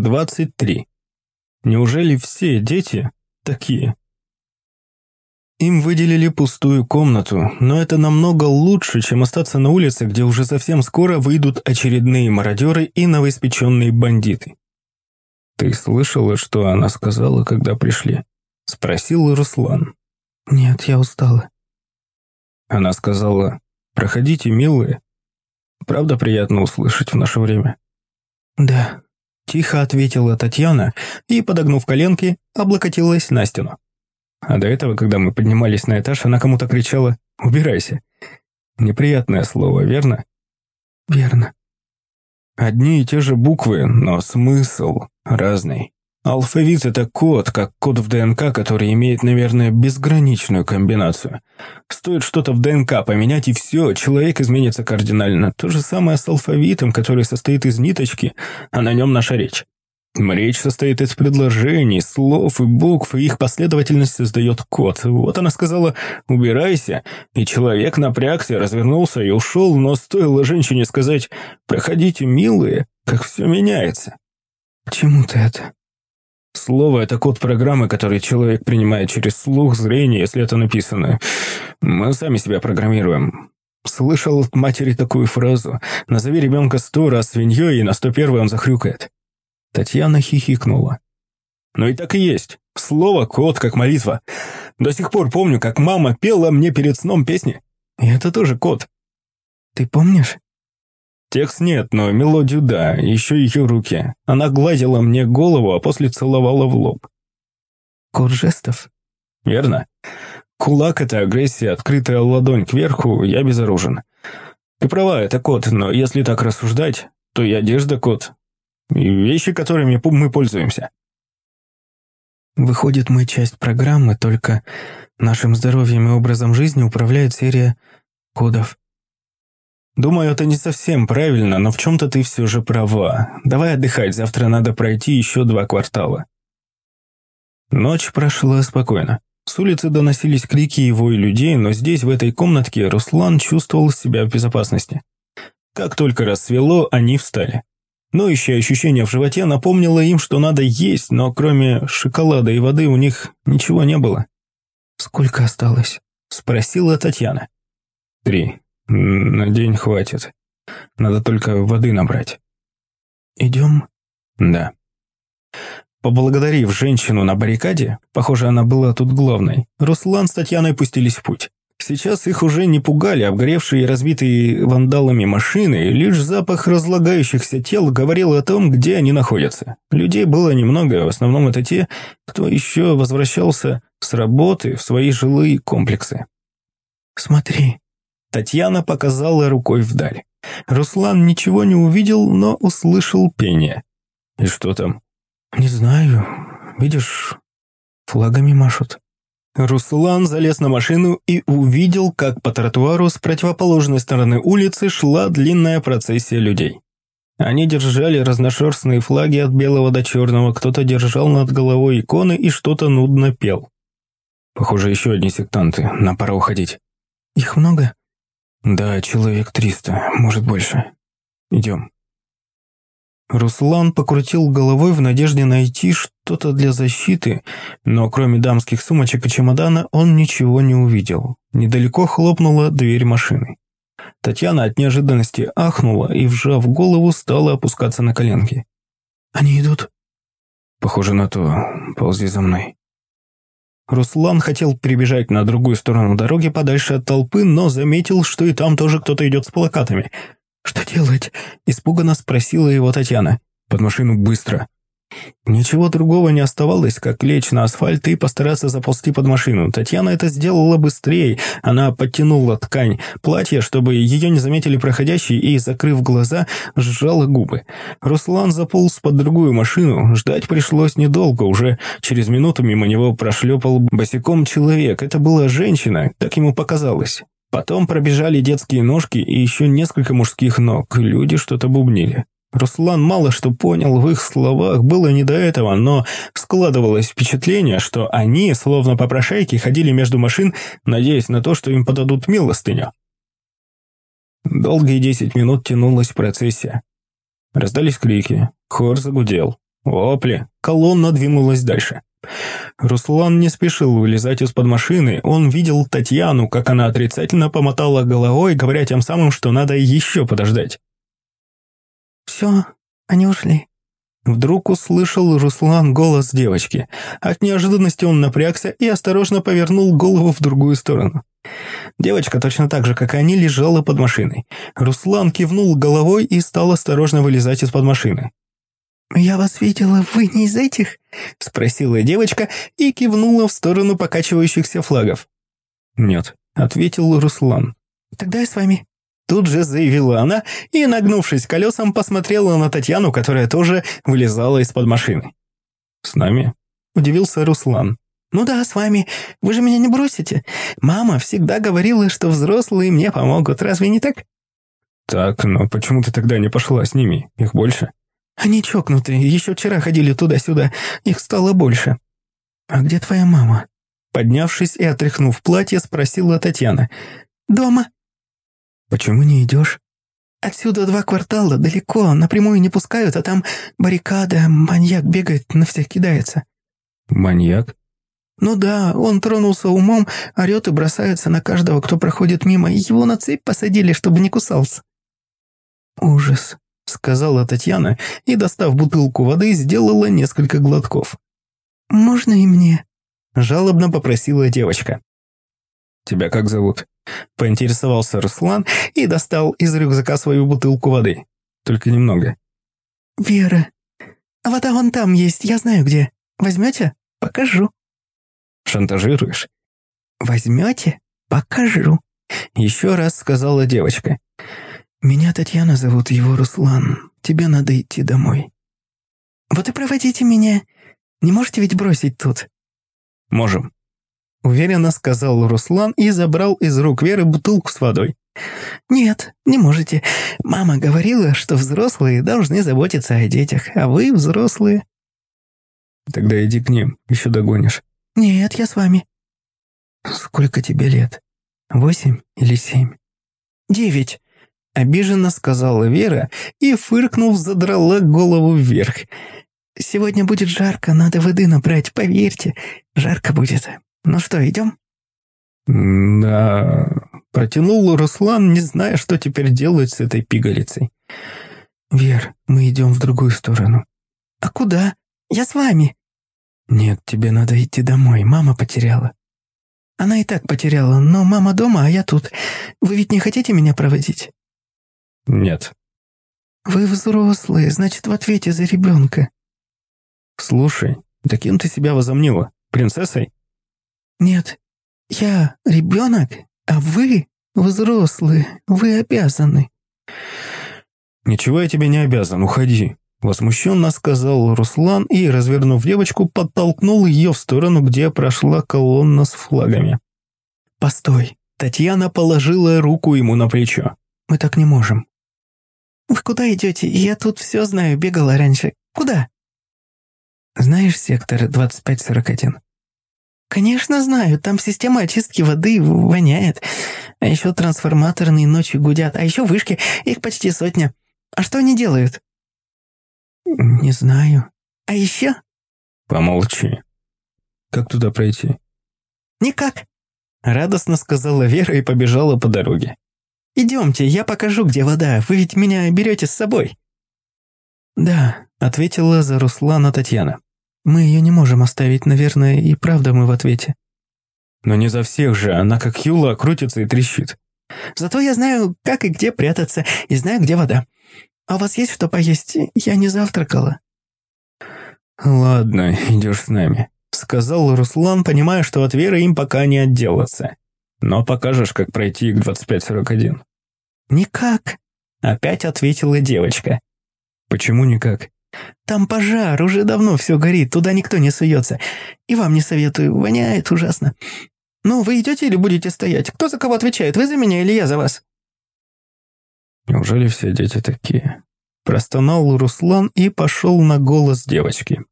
23. Неужели все дети такие? Им выделили пустую комнату, но это намного лучше, чем остаться на улице, где уже совсем скоро выйдут очередные мародеры и новоиспеченные бандиты. «Ты слышала, что она сказала, когда пришли?» – спросил Руслан. «Нет, я устала». Она сказала, «Проходите, милые». Правда приятно услышать в наше время? «Да», – тихо ответила Татьяна и, подогнув коленки, облокотилась на стену. А до этого, когда мы поднимались на этаж, она кому-то кричала «Убирайся». Неприятное слово, верно? Верно. Одни и те же буквы, но смысл разный. Алфавит – это код, как код в ДНК, который имеет, наверное, безграничную комбинацию. Стоит что-то в ДНК поменять, и все, человек изменится кардинально. То же самое с алфавитом, который состоит из ниточки, а на нем наша речь. Речь состоит из предложений, слов и букв, и их последовательность создает код. Вот она сказала «убирайся», и человек напрягся, развернулся и ушел, но стоило женщине сказать «проходите, милые», как все меняется. К ты это? Слово – это код программы, который человек принимает через слух, зрение, если это написано. Мы сами себя программируем. Слышал от матери такую фразу «назови ребенка сто раз свиньей, и на сто первый он захрюкает». Татьяна хихикнула. «Ну и так и есть. Слово «кот» как молитва. До сих пор помню, как мама пела мне перед сном песни. И это тоже кот». «Ты помнишь?» Текст нет, но мелодию да, еще ее руки. Она гладила мне голову, а после целовала в лоб. Код жестов? Верно. Кулак — это агрессия, открытая ладонь кверху, я безоружен. Ты права, это код, но если так рассуждать, то и одежда код, и вещи, которыми мы пользуемся. Выходит, мы часть программы, только нашим здоровьем и образом жизни управляет серия кодов. Думаю, это не совсем правильно, но в чем-то ты все же права. Давай отдыхать, завтра надо пройти еще два квартала. Ночь прошла спокойно. С улицы доносились крики и вой людей, но здесь, в этой комнатке, Руслан чувствовал себя в безопасности. Как только рассвело, они встали. Ноющее ощущение в животе напомнило им, что надо есть, но кроме шоколада и воды у них ничего не было. «Сколько осталось?» – спросила Татьяна. «Три. На день хватит. Надо только воды набрать». «Идем?» «Да». Поблагодарив женщину на баррикаде, похоже, она была тут главной, Руслан с Татьяной пустились в путь. Сейчас их уже не пугали обгоревшие и разбитые вандалами машины, лишь запах разлагающихся тел говорил о том, где они находятся. Людей было немного, в основном это те, кто еще возвращался с работы в свои жилые комплексы. «Смотри», — Татьяна показала рукой вдаль. Руслан ничего не увидел, но услышал пение. «И что там?» «Не знаю. Видишь, флагами машут». Руслан залез на машину и увидел, как по тротуару с противоположной стороны улицы шла длинная процессия людей. Они держали разношерстные флаги от белого до черного, кто-то держал над головой иконы и что-то нудно пел. Похоже, еще одни сектанты, нам пора уходить. Их много? Да, человек триста, может больше. Идем. Руслан покрутил головой в надежде найти что-то для защиты, но кроме дамских сумочек и чемодана он ничего не увидел. Недалеко хлопнула дверь машины. Татьяна от неожиданности ахнула и, вжав голову, стала опускаться на коленки. «Они идут?» «Похоже на то. Ползи за мной». Руслан хотел прибежать на другую сторону дороги подальше от толпы, но заметил, что и там тоже кто-то идет с плакатами – «Что делать?» – испуганно спросила его Татьяна. «Под машину быстро». Ничего другого не оставалось, как лечь на асфальт и постараться заползти под машину. Татьяна это сделала быстрее. Она подтянула ткань платья, чтобы ее не заметили проходящие, и, закрыв глаза, сжала губы. Руслан заполз под другую машину. Ждать пришлось недолго. Уже через минуту мимо него прошлепал босиком человек. Это была женщина, так ему показалось. Потом пробежали детские ножки и еще несколько мужских ног. Люди что-то бубнили. Руслан мало что понял в их словах, было не до этого, но складывалось впечатление, что они, словно попрошайки, ходили между машин, надеясь на то, что им подадут милостыню. Долгие десять минут тянулась процессия. Раздались крики, хор загудел. Опли. Колонна двинулась дальше. Руслан не спешил вылезать из-под машины. Он видел Татьяну, как она отрицательно помотала головой, говоря тем самым, что надо еще подождать. «Все, они ушли». Вдруг услышал Руслан голос девочки. От неожиданности он напрягся и осторожно повернул голову в другую сторону. Девочка, точно так же, как и они, лежала под машиной. Руслан кивнул головой и стал осторожно вылезать из-под машины. «Я вас видела, вы не из этих?» — спросила девочка и кивнула в сторону покачивающихся флагов. «Нет», — ответил Руслан. «Тогда я с вами». Тут же заявила она и, нагнувшись колесом, посмотрела на Татьяну, которая тоже вылезала из-под машины. «С нами?» – удивился Руслан. «Ну да, с вами. Вы же меня не бросите. Мама всегда говорила, что взрослые мне помогут. Разве не так?» «Так, но почему ты тогда не пошла с ними? Их больше?» «Они чокнутые. Еще вчера ходили туда-сюда. Их стало больше». «А где твоя мама?» Поднявшись и отряхнув платье, спросила Татьяна. «Дома», «Почему не идешь?» «Отсюда два квартала, далеко, напрямую не пускают, а там баррикада, маньяк бегает, на всех кидается». «Маньяк?» «Ну да, он тронулся умом, орет и бросается на каждого, кто проходит мимо, и его на цепь посадили, чтобы не кусался». «Ужас», — сказала Татьяна и, достав бутылку воды, сделала несколько глотков. «Можно и мне?» — жалобно попросила девочка. «Тебя как зовут?» – поинтересовался Руслан и достал из рюкзака свою бутылку воды. Только немного. «Вера. А вода вон там есть, я знаю где. Возьмете? Покажу». «Шантажируешь?» «Возьмете? Покажу», – еще раз сказала девочка. «Меня Татьяна зовут, его Руслан. Тебе надо идти домой». «Вот и проводите меня. Не можете ведь бросить тут?» «Можем», Уверенно сказал Руслан и забрал из рук Веры бутылку с водой. «Нет, не можете. Мама говорила, что взрослые должны заботиться о детях, а вы взрослые». «Тогда иди к ним, еще догонишь». «Нет, я с вами». «Сколько тебе лет? Восемь или семь?» «Девять», — обиженно сказала Вера и, фыркнув, задрала голову вверх. «Сегодня будет жарко, надо воды набрать, поверьте, жарко будет. «Ну что, идем?» «Да...» — протянул Руслан, не зная, что теперь делать с этой пигалицей. «Вер, мы идем в другую сторону». «А куда? Я с вами». «Нет, тебе надо идти домой, мама потеряла». «Она и так потеряла, но мама дома, а я тут. Вы ведь не хотите меня проводить?» «Нет». «Вы взрослые, значит, в ответе за ребенка». «Слушай, да кем ты себя возомнила? Принцессой?» «Нет, я ребенок, а вы взрослые, вы обязаны». «Ничего я тебе не обязан, уходи», – возмущенно сказал Руслан и, развернув девочку, подтолкнул ее в сторону, где прошла колонна с флагами. «Постой!» Татьяна положила руку ему на плечо. «Мы так не можем». «Вы куда идете? Я тут все знаю, бегала раньше. Куда?» «Знаешь сектор 2541?» «Конечно знаю, там система очистки воды воняет. А еще трансформаторные ночью гудят, а еще вышки, их почти сотня. А что они делают?» «Не знаю». «А еще?» «Помолчи. Как туда пройти?» «Никак», — радостно сказала Вера и побежала по дороге. «Идемте, я покажу, где вода. Вы ведь меня берете с собой». «Да», — ответила за Руслана Татьяна. Мы ее не можем оставить, наверное, и правда мы в ответе. Но не за всех же, она как Юла крутится и трещит. Зато я знаю, как и где прятаться, и знаю, где вода. А у вас есть что поесть? Я не завтракала. Ладно, идешь с нами, сказал Руслан, понимая, что от Веры им пока не отделаться. Но покажешь, как пройти к 2541. Никак, опять ответила девочка. Почему никак? Там пожар, уже давно все горит, туда никто не суется. И вам не советую, воняет ужасно. Ну, вы идете или будете стоять? Кто за кого отвечает, вы за меня или я за вас?» «Неужели все дети такие?» Простонал Руслан и пошел на голос девочки.